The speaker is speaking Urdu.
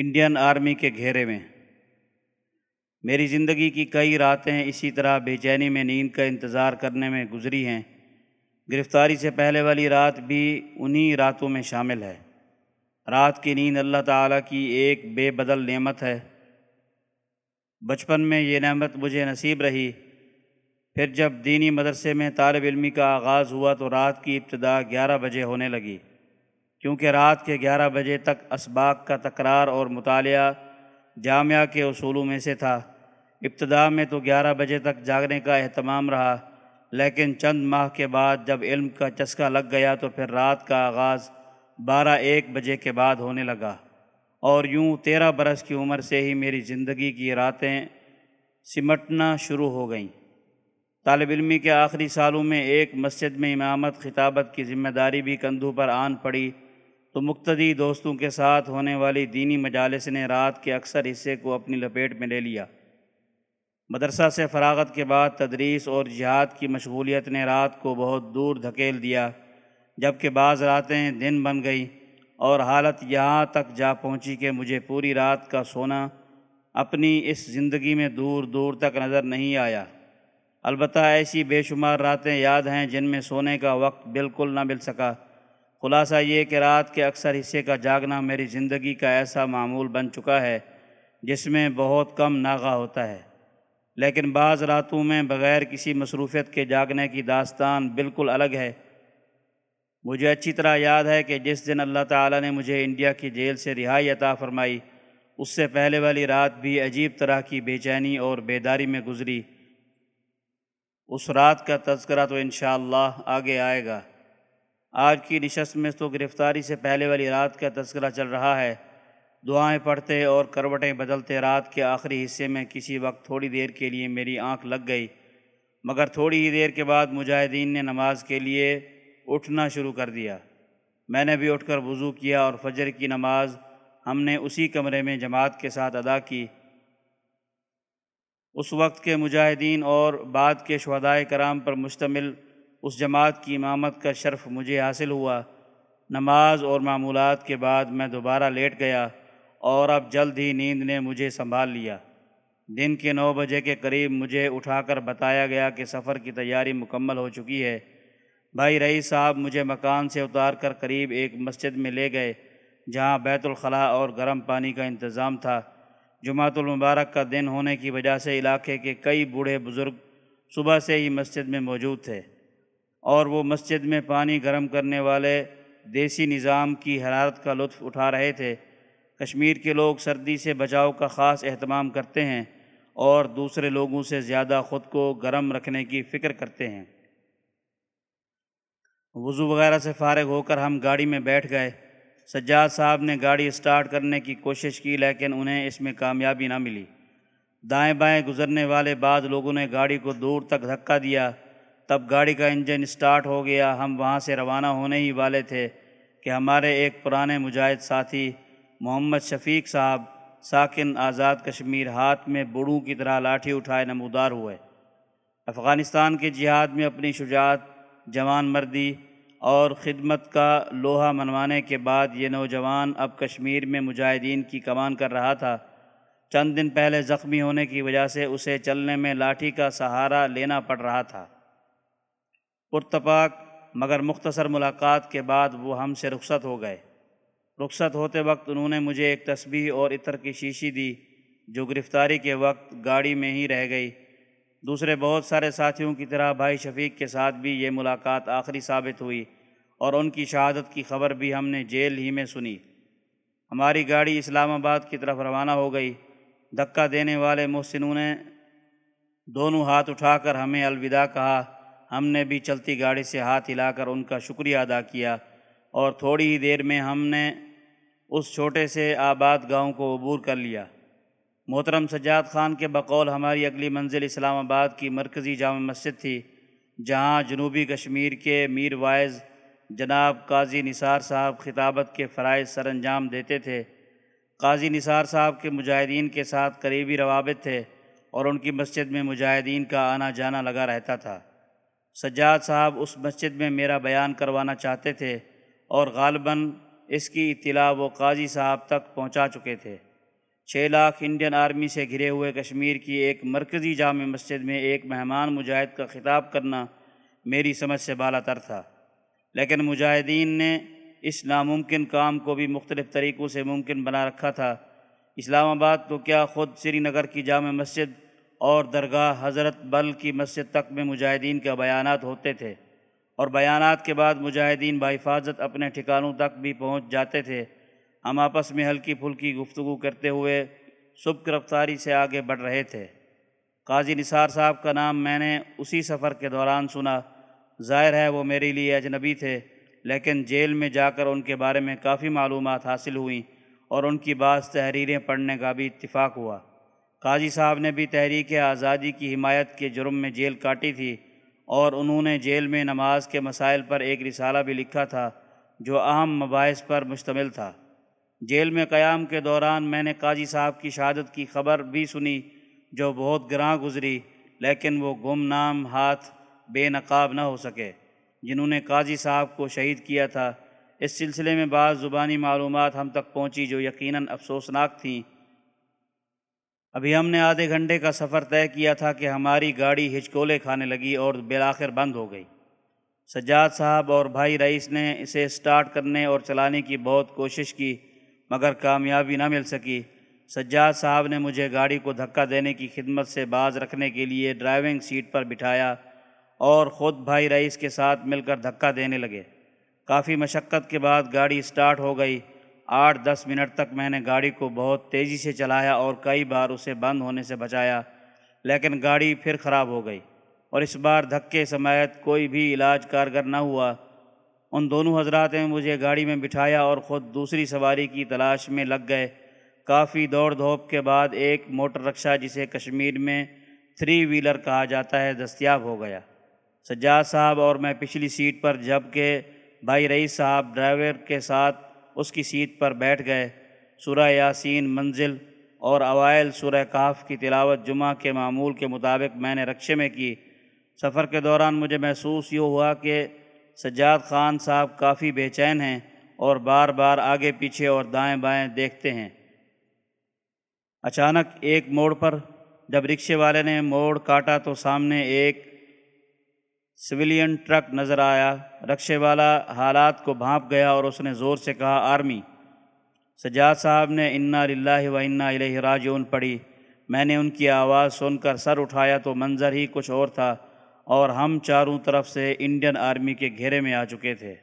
انڈین آرمی کے گھیرے میں۔ میری زندگی کی کئی راتیں اسی طرح بے چینی میں نیند کا انتظار کرنے میں گزری ہیں۔ گرفتاری سے پہلے والی رات بھی انہی راتوں میں شامل ہے۔ رات کی نیند اللہ تعالیٰ کی ایک بے بدل نعمت ہے۔ بچپن میں یہ نعمت مجھے نصیب رہی۔ پھر جب دینی مدرسے میں طالب علمی کا آغاز ہوا تو رات کی ابتدا گیارہ بجے ہونے لگی۔ کیونکہ رات کے گیارہ بجے تک اسباق کا تکرار اور مطالعہ جامعہ کے اصولوں میں سے تھا۔ ابتدا میں تو گیارہ بجے تک جاگنے کا اہتمام رہا، لیکن چند ماہ کے بعد جب علم کا چسکا لگ گیا تو پھر رات کا آغاز بارہ ایک بجے کے بعد ہونے لگا۔ اور یوں تیرہ برس کی عمر سے ہی میری زندگی کی راتیں سمٹنا شروع ہو گئیں۔ طالب علمی کے آخری سالوں میں ایک مسجد میں امامت خطابت کی ذمہ داری بھی کندھوں پر آن پڑی۔ تو مقتدی دوستوں کے ساتھ ہونے والی دینی مجالس نے رات کے اکثر حصے کو اپنی لپیٹ میں لے لیا۔ مدرسہ سے فراغت کے بعد تدریس اور جہاد کی مشغولیت نے رات کو بہت دور دھکیل دیا جبکہ بعض راتیں دن بن گئی اور حالت یہاں تک جا پہنچی کہ مجھے پوری رات کا سونا اپنی اس زندگی میں دور دور تک نظر نہیں آیا۔ البتہ ایسی بے شمار راتیں یاد ہیں جن میں سونے کا وقت بالکل نہ مل سکا۔ خلاصہ یہ کہ رات کے اکثر حصے کا جاگنا میری زندگی کا ایسا معمول بن چکا ہے جس میں بہت کم ناغہ ہوتا ہے۔ لیکن بعض راتوں میں بغیر کسی مصروفیت کے جاگنے کی داستان بالکل الگ ہے۔ مجھے اچھی طرح یاد ہے کہ جس دن اللہ تعالیٰ نے مجھے انڈیا کی جیل سے رہائی عطا فرمائی، اس سے پہلے والی رات بھی عجیب طرح کی بے چینی اور بیداری میں گزری۔ اس رات کا تذکرہ تو انشاءاللہ آگے آئے گا۔ آج کی نشست میں تو گرفتاری سے پہلے والی رات کا تذکرہ چل رہا ہے۔ دعائیں پڑھتے اور کروٹیں بدلتے رات کے آخری حصے میں کسی وقت تھوڑی دیر کے لیے میری آنکھ لگ گئی۔ مگر تھوڑی ہی دیر کے بعد مجاہدین نے نماز کے لیے اٹھنا شروع کر دیا۔ میں نے بھی اٹھ کر وضو کیا اور فجر کی نماز ہم نے اسی کمرے میں جماعت کے ساتھ ادا کی۔ اس وقت کے مجاہدین اور بعد کے شہدائے کرام پر مشتمل اس جماعت کی امامت کا شرف مجھے حاصل ہوا۔ نماز اور معمولات کے بعد میں دوبارہ لیٹ گیا اور اب جلد ہی نیند نے مجھے سنبھال لیا۔ دن کے نو بجے کے قریب مجھے اٹھا کر بتایا گیا کہ سفر کی تیاری مکمل ہو چکی ہے۔ بھائی رئیس صاحب مجھے مکان سے اتار کر قریب ایک مسجد میں لے گئے، جہاں بیت الخلاء اور گرم پانی کا انتظام تھا۔ جمعۃ المبارک کا دن ہونے کی وجہ سے علاقے کے کئی بوڑھے بزرگ صبح سے ہی مسجد میں موجود تھے۔ اور وہ مسجد میں پانی گرم کرنے والے دیسی نظام کی حرارت کا لطف اٹھا رہے تھے۔ کشمیر کے لوگ سردی سے بچاؤ کا خاص اہتمام کرتے ہیں اور دوسرے لوگوں سے زیادہ خود کو گرم رکھنے کی فکر کرتے ہیں۔ وضو وغیرہ سے فارغ ہو کر ہم گاڑی میں بیٹھ گئے۔ سجاد صاحب نے گاڑی اسٹارٹ کرنے کی کوشش کی لیکن انہیں اس میں کامیابی نہ ملی۔ دائیں بائیں گزرنے والے بعض لوگوں نے گاڑی کو دور تک دھکا دیا۔ تب گاڑی کا انجن اسٹارٹ ہو گیا۔ ہم وہاں سے روانہ ہونے ہی والے تھے کہ ہمارے ایک پرانے مجاہد ساتھی محمد شفیق صاحب ساکن آزاد کشمیر ہاتھ میں بڑوں کی طرح لاٹھی اٹھائے نمودار ہوئے۔ افغانستان کے جہاد میں اپنی شجاعت، جوان مردی اور خدمت کا لوہا منوانے کے بعد یہ نوجوان اب کشمیر میں مجاہدین کی کمان کر رہا تھا۔ چند دن پہلے زخمی ہونے کی وجہ سے اسے چلنے میں لاٹھی کا سہارا لینا پڑ رہا تھا۔ پرتپاک، مگر مختصر ملاقات کے بعد وہ ہم سے رخصت ہو گئے۔ رخصت ہوتے وقت انہوں نے مجھے ایک تسبیح اور عطر کی شیشی دی، جو گرفتاری کے وقت گاڑی میں ہی رہ گئی۔ دوسرے بہت سارے ساتھیوں کی طرح بھائی شفیق کے ساتھ بھی یہ ملاقات آخری ثابت ہوئی، اور ان کی شہادت کی خبر بھی ہم نے جیل ہی میں سنی۔ ہماری گاڑی اسلام آباد کی طرف روانہ ہو گئی۔ دھکا دینے والے محسنوں نے دونوں ہاتھ اٹھا کر ہمیں الوداع کہا ہم نے بھی چلتی گاڑی سے ہاتھ ہلا کر ان کا شکریہ ادا کیا اور تھوڑی ہی دیر میں ہم نے اس چھوٹے سے آباد گاؤں کو عبور کر لیا۔ محترم سجاد خان کے بقول ہماری اگلی منزل اسلام آباد کی مرکزی جامع مسجد تھی، جہاں جنوبی کشمیر کے میر وائز جناب قاضی نثار صاحب خطابت کے فرائض سر انجام دیتے تھے۔ قاضی نثار صاحب کے مجاہدین کے ساتھ قریبی روابط تھے اور ان کی مسجد میں مجاہدین کا آنا جانا لگا رہتا تھا۔ سجاد صاحب اس مسجد میں میرا بیان کروانا چاہتے تھے اور غالباً اس کی اطلاع وہ قاضی صاحب تک پہنچا چکے تھے۔ چھ لاکھ انڈین آرمی سے گھرے ہوئے کشمیر کی ایک مرکزی جامع مسجد میں ایک مہمان مجاہد کا خطاب کرنا میری سمجھ سے بالا تر تھا۔ لیکن مجاہدین نے اس ناممکن کام کو بھی مختلف طریقوں سے ممکن بنا رکھا تھا۔ اسلام آباد تو کیا خود سری نگر کی جامع مسجد اور درگاہ حضرت بل کی مسجد تک میں مجاہدین کے بیانات ہوتے تھے اور بیانات کے بعد مجاہدین بحفاظت اپنے ٹھکانوں تک بھی پہنچ جاتے تھے۔ ہم آپس میں ہلکی پھلکی گفتگو کرتے ہوئے صبح رفتاری سے آگے بڑھ رہے تھے۔ قاضی نثار صاحب کا نام میں نے اسی سفر کے دوران سنا۔ ظاہر ہے وہ میرے لیے اجنبی تھے، لیکن جیل میں جا کر ان کے بارے میں کافی معلومات حاصل ہوئیں اور ان کی بعض تحریریں پڑھنے کا بھی اتفاق ہوا۔ قاضی صاحب نے بھی تحریک آزادی کی حمایت کے جرم میں جیل کاٹی تھی اور انہوں نے جیل میں نماز کے مسائل پر ایک رسالہ بھی لکھا تھا جو اہم مباحث پر مشتمل تھا۔ جیل میں قیام کے دوران میں نے قاضی صاحب کی شہادت کی خبر بھی سنی جو بہت گراں گزری، لیکن وہ گم نام ہاتھ بے نقاب نہ ہو سکے، جنہوں نے قاضی صاحب کو شہید کیا تھا۔ اس سلسلے میں بعض زبانی معلومات ہم تک پہنچی جو یقیناً افسوسناک تھیں۔ ابھی ہم نے آدھے گھنٹے کا سفر طے کیا تھا کہ ہماری گاڑی ہچکولے کھانے لگی اور بالآخر بند ہو گئی۔ سجاد صاحب اور بھائی رئیس نے اسے اسٹارٹ کرنے اور چلانے کی بہت کوشش کی، مگر کامیابی نہ مل سکی۔ سجاد صاحب نے مجھے گاڑی کو دھکا دینے کی خدمت سے باز رکھنے کے لیے ڈرائیونگ سیٹ پر بٹھایا اور خود بھائی رئیس کے ساتھ مل کر دھکا دینے لگے۔ کافی مشقت کے بعد گاڑی اسٹارٹ ہو گئی۔ آٹھ دس منٹ تک میں نے گاڑی کو بہت تیزی سے چلایا اور کئی بار اسے بند ہونے سے بچایا، لیکن گاڑی پھر خراب ہو گئی اور اس بار دھکے سمیت کوئی بھی علاج کارگر نہ ہوا۔ ان دونوں حضرات نے مجھے گاڑی میں بٹھایا اور خود دوسری سواری کی تلاش میں لگ گئے۔ کافی دوڑ دھوپ کے بعد ایک موٹر رکشہ جسے کشمیر میں تھری ویلر کہا جاتا ہے، دستیاب ہو گیا۔ سجاد صاحب اور میں پچھلی سیٹ پر جبکہ بھائی رئیس صاحب ڈرائیور کے ساتھ اس کی سیٹ پر بیٹھ گئے۔ سورہ یاسین منزل اور اوائل سورہ کاف کی تلاوت جمعہ کے معمول کے مطابق میں نے رکشے میں کی۔ سفر کے دوران مجھے محسوس یہ ہوا کہ سجاد خان صاحب کافی بے چین ہیں اور بار بار آگے پیچھے اور دائیں بائیں دیکھتے ہیں۔ اچانک ایک موڑ پر جب رکشے والے نے موڑ کاٹا تو سامنے ایک سویلین ٹرک نظر آیا، رکشے والا حالات کو بھانپ گیا اور اس نے زور سے کہا، آرمی، سجاد صاحب نے انا للہ و انا الہ راجعون پڑھی۔ میں نے ان کی آواز سن کر سر اٹھایا تو منظر ہی کچھ اور تھا اور ہم چاروں طرف سے انڈین آرمی کے گھیرے میں آ چکے تھے۔